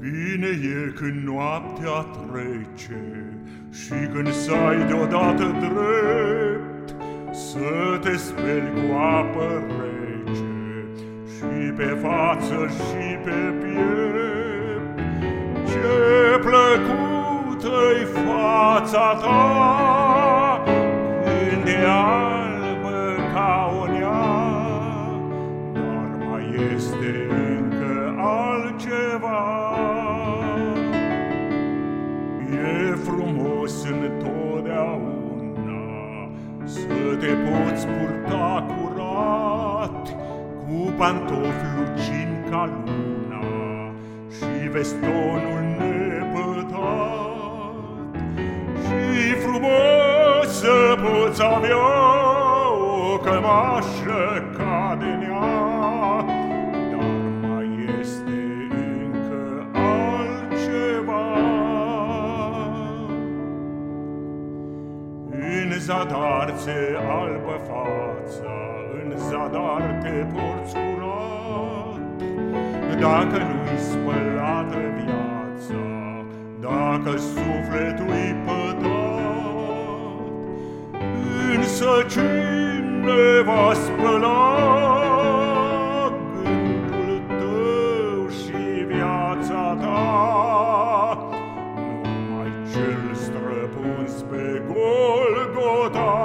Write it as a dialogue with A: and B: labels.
A: Vine el când noaptea trece Și când să ai deodată drept Să te speli cu apă rece Și pe față și pe piept. Ce plăcută-i fața ta E frumos întotdeauna. Să te poți purta curat Cu pantofi lucini ca luna Și vestonul nepătat. Și frumos să poți avea O cămașă ca de nea zadar ți albă fața, În zadar te porți curat, Dacă nu-i spălată viața, Dacă sufletul-i pătat, Însă cine va spăla nostre puns pe Golgota.